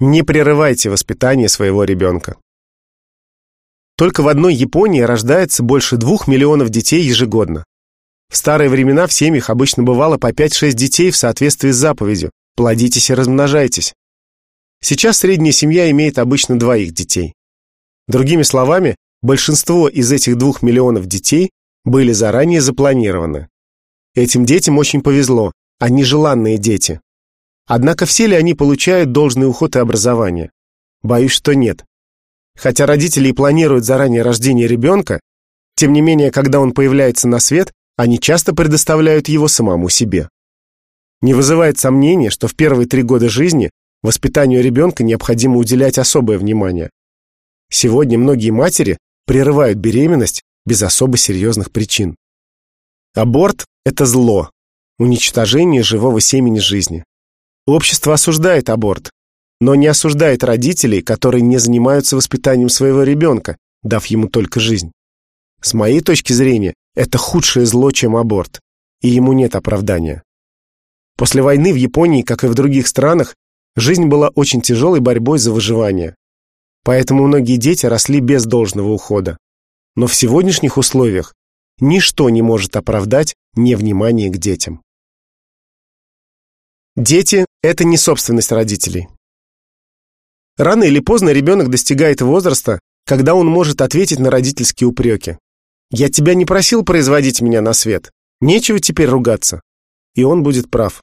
Не прерывайте воспитание своего ребенка. Только в одной Японии рождается больше двух миллионов детей ежегодно. В старые времена в семьях обычно бывало по 5-6 детей в соответствии с заповедью «плодитесь и размножайтесь». Сейчас средняя семья имеет обычно двоих детей. Другими словами, большинство из этих двух миллионов детей были заранее запланированы. Этим детям очень повезло, они желанные дети. Однако все ли они получают должный уход и образование? Боюсь, что нет. Хотя родители и планируют заранее рождение ребенка, тем не менее, когда он появляется на свет, они часто предоставляют его самому себе. Не вызывает сомнения, что в первые три года жизни воспитанию ребенка необходимо уделять особое внимание. Сегодня многие матери прерывают беременность без особо серьезных причин. Аборт – это зло, уничтожение живого семени жизни. Общество осуждает аборт, но не осуждает родителей, которые не занимаются воспитанием своего ребенка, дав ему только жизнь. С моей точки зрения, это худшее зло, чем аборт, и ему нет оправдания. После войны в Японии, как и в других странах, жизнь была очень тяжелой борьбой за выживание. Поэтому многие дети росли без должного ухода. Но в сегодняшних условиях ничто не может оправдать невнимание к детям. Дети – это не собственность родителей. Рано или поздно ребенок достигает возраста, когда он может ответить на родительские упреки. «Я тебя не просил производить меня на свет. Нечего теперь ругаться». И он будет прав.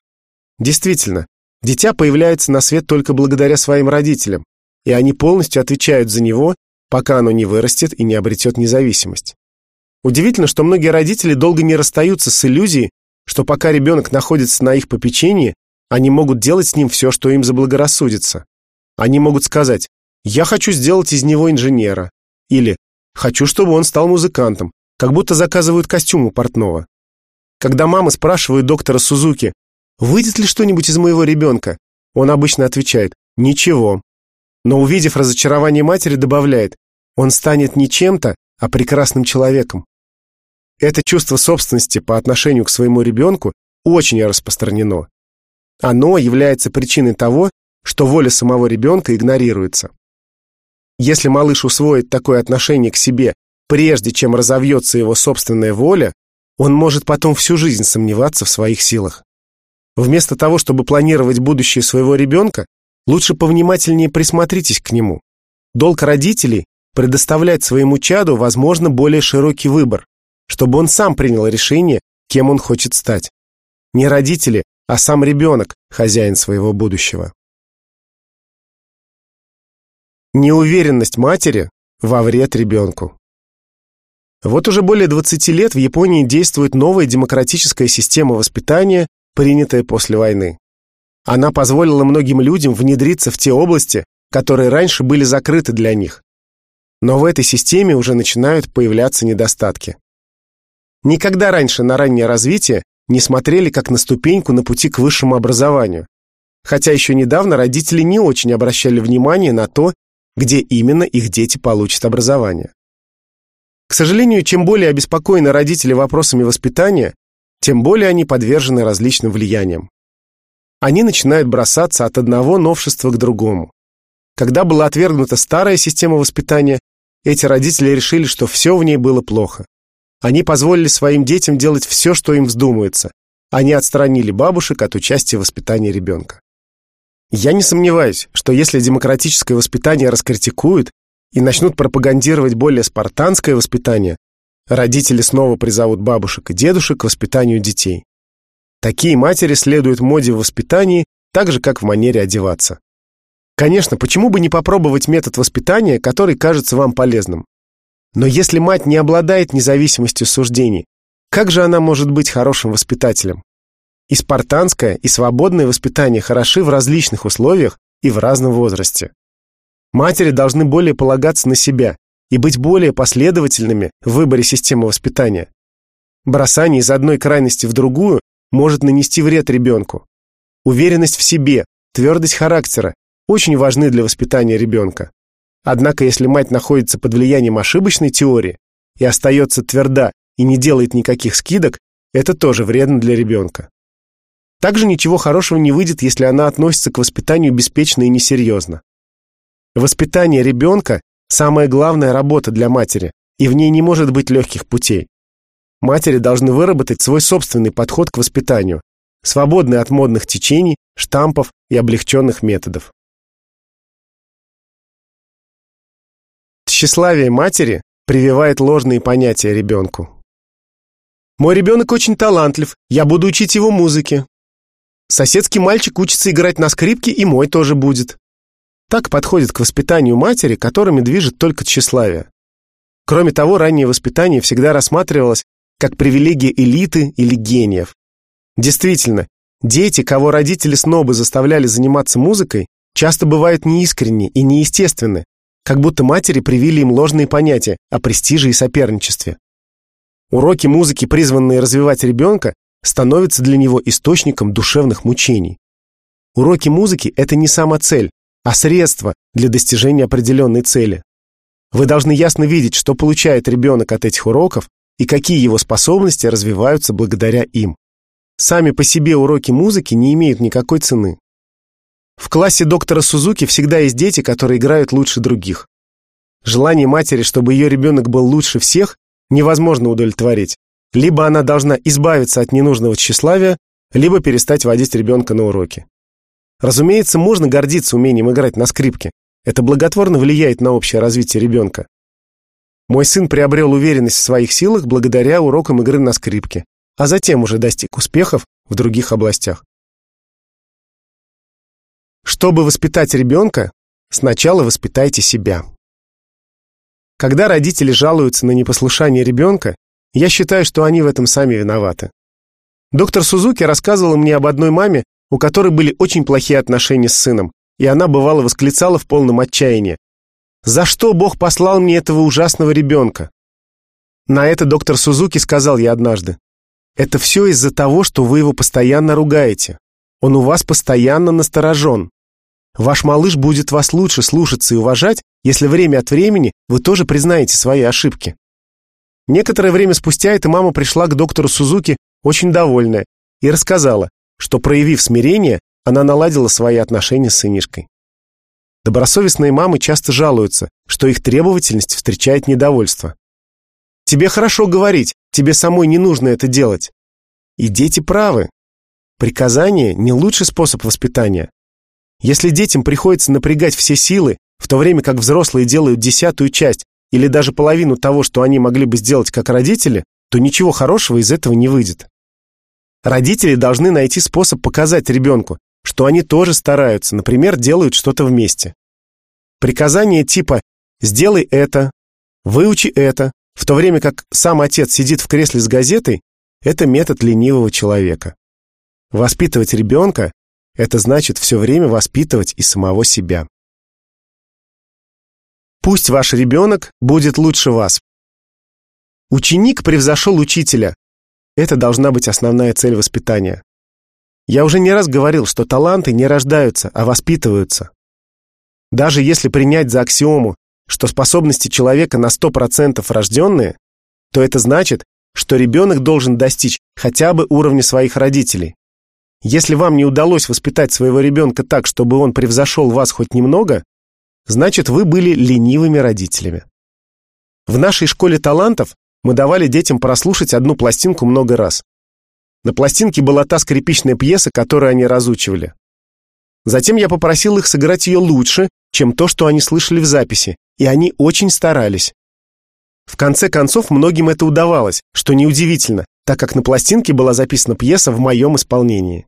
Действительно, дитя появляется на свет только благодаря своим родителям, и они полностью отвечают за него, пока оно не вырастет и не обретет независимость. Удивительно, что многие родители долго не расстаются с иллюзией, что пока ребенок находится на их попечении, они могут делать с ним все, что им заблагорассудится. Они могут сказать «Я хочу сделать из него инженера» или «Хочу, чтобы он стал музыкантом», как будто заказывают костюм у портного. Когда мама спрашивает доктора Сузуки «Выйдет ли что-нибудь из моего ребенка?», он обычно отвечает «Ничего». Но увидев разочарование матери, добавляет «Он станет не чем-то, а прекрасным человеком». Это чувство собственности по отношению к своему ребенку очень распространено. Оно является причиной того, что воля самого ребенка игнорируется. Если малыш усвоит такое отношение к себе, прежде чем разовьется его собственная воля, он может потом всю жизнь сомневаться в своих силах. Вместо того, чтобы планировать будущее своего ребенка, лучше повнимательнее присмотритесь к нему. Долг родителей – предоставлять своему чаду, возможно, более широкий выбор, чтобы он сам принял решение, кем он хочет стать. Не родители, а сам ребенок – хозяин своего будущего. Неуверенность матери во вред ребенку. Вот уже более 20 лет в Японии действует новая демократическая система воспитания, принятая после войны. Она позволила многим людям внедриться в те области, которые раньше были закрыты для них. Но в этой системе уже начинают появляться недостатки. Никогда раньше на раннее развитие не смотрели как на ступеньку на пути к высшему образованию. Хотя еще недавно родители не очень обращали внимание на то, где именно их дети получат образование. К сожалению, чем более обеспокоены родители вопросами воспитания, тем более они подвержены различным влияниям. Они начинают бросаться от одного новшества к другому. Когда была отвергнута старая система воспитания, эти родители решили, что все в ней было плохо. Они позволили своим детям делать все, что им вздумается. Они отстранили бабушек от участия в воспитании ребенка. Я не сомневаюсь, что если демократическое воспитание раскритикуют и начнут пропагандировать более спартанское воспитание, родители снова призовут бабушек и дедушек к воспитанию детей. Такие матери следуют моде в воспитании, так же, как в манере одеваться. Конечно, почему бы не попробовать метод воспитания, который кажется вам полезным? Но если мать не обладает независимостью суждений, как же она может быть хорошим воспитателем? И спартанское, и свободное воспитание хороши в различных условиях и в разном возрасте. Матери должны более полагаться на себя и быть более последовательными в выборе системы воспитания. Бросание из одной крайности в другую может нанести вред ребенку. Уверенность в себе, твердость характера очень важны для воспитания ребенка. Однако, если мать находится под влиянием ошибочной теории и остается тверда и не делает никаких скидок, это тоже вредно для ребенка. Также ничего хорошего не выйдет, если она относится к воспитанию беспечно и несерьезно. Воспитание ребенка – самая главная работа для матери, и в ней не может быть легких путей. Матери должны выработать свой собственный подход к воспитанию, свободный от модных течений, штампов и облегченных методов. Тщеславие матери прививает ложные понятия ребенку. «Мой ребенок очень талантлив, я буду учить его музыке». «Соседский мальчик учится играть на скрипке, и мой тоже будет». Так подходит к воспитанию матери, которыми движет только тщеславие. Кроме того, раннее воспитание всегда рассматривалось как привилегия элиты или гениев. Действительно, дети, кого родители снобы заставляли заниматься музыкой, часто бывают неискренни и неестественны, как будто матери привили им ложные понятия о престиже и соперничестве. Уроки музыки, призванные развивать ребенка, становятся для него источником душевных мучений. Уроки музыки – это не сама цель, а средство для достижения определенной цели. Вы должны ясно видеть, что получает ребенок от этих уроков и какие его способности развиваются благодаря им. Сами по себе уроки музыки не имеют никакой цены. В классе доктора Сузуки всегда есть дети, которые играют лучше других. Желание матери, чтобы ее ребенок был лучше всех, невозможно удовлетворить. Либо она должна избавиться от ненужного тщеславия, либо перестать водить ребенка на уроки. Разумеется, можно гордиться умением играть на скрипке. Это благотворно влияет на общее развитие ребенка. Мой сын приобрел уверенность в своих силах благодаря урокам игры на скрипке, а затем уже достиг успехов в других областях. Чтобы воспитать ребенка, сначала воспитайте себя. Когда родители жалуются на непослушание ребенка, я считаю, что они в этом сами виноваты. Доктор Сузуки рассказывала мне об одной маме, у которой были очень плохие отношения с сыном, и она бывало восклицала в полном отчаянии. «За что Бог послал мне этого ужасного ребенка?» На это доктор Сузуки сказал я однажды. «Это все из-за того, что вы его постоянно ругаете. Он у вас постоянно насторожен. Ваш малыш будет вас лучше слушаться и уважать, если время от времени вы тоже признаете свои ошибки. Некоторое время спустя эта мама пришла к доктору Сузуки очень довольная и рассказала, что, проявив смирение, она наладила свои отношения с сынишкой. Добросовестные мамы часто жалуются, что их требовательность встречает недовольство. «Тебе хорошо говорить, тебе самой не нужно это делать». И дети правы. Приказание – не лучший способ воспитания. Если детям приходится напрягать все силы, в то время как взрослые делают десятую часть или даже половину того, что они могли бы сделать как родители, то ничего хорошего из этого не выйдет. Родители должны найти способ показать ребенку, что они тоже стараются, например, делают что-то вместе. Приказания типа «сделай это», «выучи это», в то время как сам отец сидит в кресле с газетой, это метод ленивого человека. Воспитывать ребенка это значит все время воспитывать и самого себя. Пусть ваш ребенок будет лучше вас. Ученик превзошел учителя. Это должна быть основная цель воспитания. Я уже не раз говорил, что таланты не рождаются, а воспитываются. Даже если принять за аксиому, что способности человека на 100% рожденные, то это значит, что ребенок должен достичь хотя бы уровня своих родителей. Если вам не удалось воспитать своего ребенка так, чтобы он превзошел вас хоть немного, значит, вы были ленивыми родителями. В нашей школе талантов мы давали детям прослушать одну пластинку много раз. На пластинке была та скрипичная пьеса, которую они разучивали. Затем я попросил их сыграть ее лучше, чем то, что они слышали в записи, и они очень старались. В конце концов, многим это удавалось, что неудивительно, так как на пластинке была записана пьеса в моем исполнении.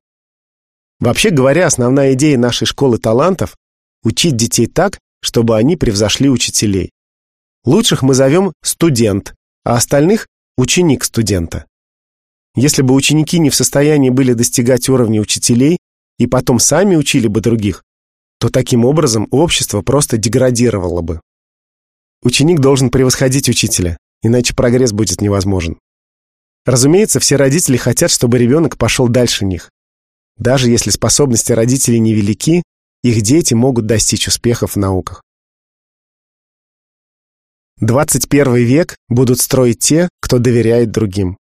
Вообще говоря, основная идея нашей школы талантов – учить детей так, чтобы они превзошли учителей. Лучших мы зовем студент, а остальных – ученик студента. Если бы ученики не в состоянии были достигать уровня учителей и потом сами учили бы других, то таким образом общество просто деградировало бы. Ученик должен превосходить учителя, иначе прогресс будет невозможен. Разумеется, все родители хотят, чтобы ребенок пошел дальше них. Даже если способности родителей невелики, их дети могут достичь успехов в науках. 21 век будут строить те, кто доверяет другим.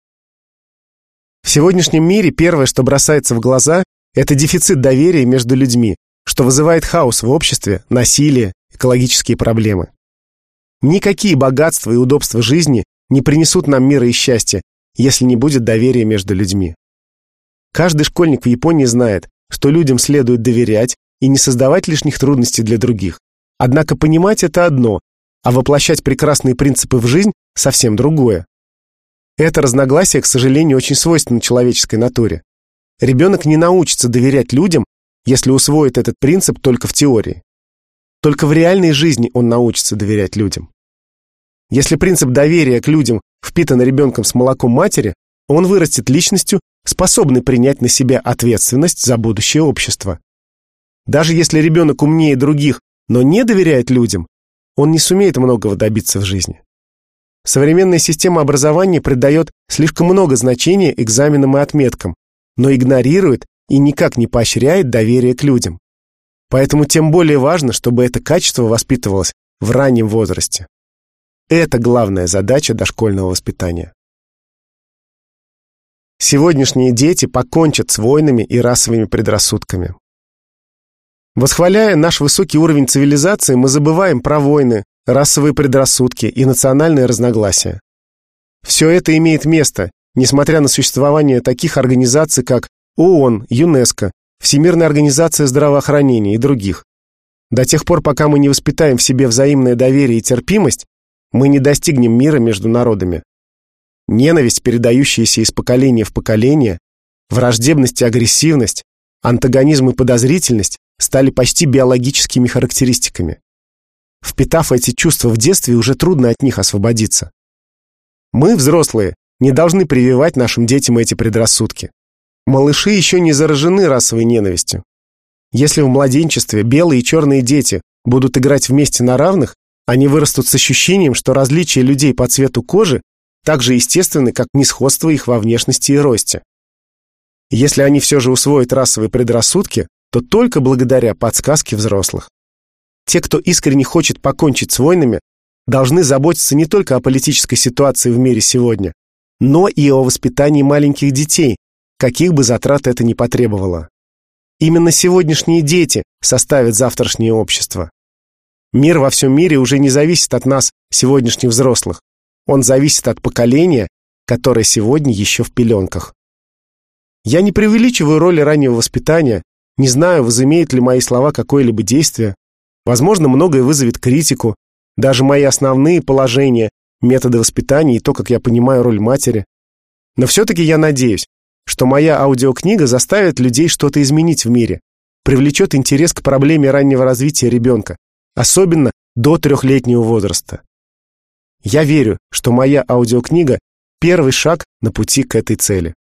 В сегодняшнем мире первое, что бросается в глаза, это дефицит доверия между людьми, что вызывает хаос в обществе, насилие, экологические проблемы. Никакие богатства и удобства жизни не принесут нам мира и счастья, если не будет доверия между людьми. Каждый школьник в Японии знает, что людям следует доверять и не создавать лишних трудностей для других. Однако понимать это одно, а воплощать прекрасные принципы в жизнь совсем другое. Это разногласие, к сожалению, очень свойственно человеческой натуре. Ребенок не научится доверять людям, если усвоит этот принцип только в теории. Только в реальной жизни он научится доверять людям. Если принцип доверия к людям впитан ребенком с молоком матери, он вырастет личностью, способной принять на себя ответственность за будущее общества. Даже если ребенок умнее других, но не доверяет людям, он не сумеет многого добиться в жизни. Современная система образования придает слишком много значения экзаменам и отметкам, но игнорирует и никак не поощряет доверие к людям. Поэтому тем более важно, чтобы это качество воспитывалось в раннем возрасте. Это главная задача дошкольного воспитания. Сегодняшние дети покончат с войнами и расовыми предрассудками. Восхваляя наш высокий уровень цивилизации, мы забываем про войны, расовые предрассудки и национальные разногласия. Все это имеет место, несмотря на существование таких организаций, как ООН, ЮНЕСКО, Всемирная организация здравоохранения и других. До тех пор, пока мы не воспитаем в себе взаимное доверие и терпимость, мы не достигнем мира между народами. Ненависть, передающаяся из поколения в поколение, враждебность и агрессивность, антагонизм и подозрительность стали почти биологическими характеристиками. Впитав эти чувства в детстве, уже трудно от них освободиться. Мы, взрослые, не должны прививать нашим детям эти предрассудки. Малыши еще не заражены расовой ненавистью. Если в младенчестве белые и черные дети будут играть вместе на равных, они вырастут с ощущением, что различия людей по цвету кожи так же естественны, как несходство их во внешности и росте. Если они все же усвоят расовые предрассудки, то только благодаря подсказке взрослых. Те, кто искренне хочет покончить с войнами, должны заботиться не только о политической ситуации в мире сегодня, но и о воспитании маленьких детей, каких бы затрат это ни потребовало. Именно сегодняшние дети составят завтрашнее общество. Мир во всем мире уже не зависит от нас, сегодняшних взрослых. Он зависит от поколения, которое сегодня еще в пеленках. Я не преувеличиваю роли раннего воспитания, не знаю, возымеют ли мои слова какое-либо действие. Возможно, многое вызовет критику, даже мои основные положения, методы воспитания и то, как я понимаю роль матери. Но все-таки я надеюсь, что моя аудиокнига заставит людей что-то изменить в мире, привлечет интерес к проблеме раннего развития ребенка, особенно до трехлетнего возраста. Я верю, что моя аудиокнига – первый шаг на пути к этой цели.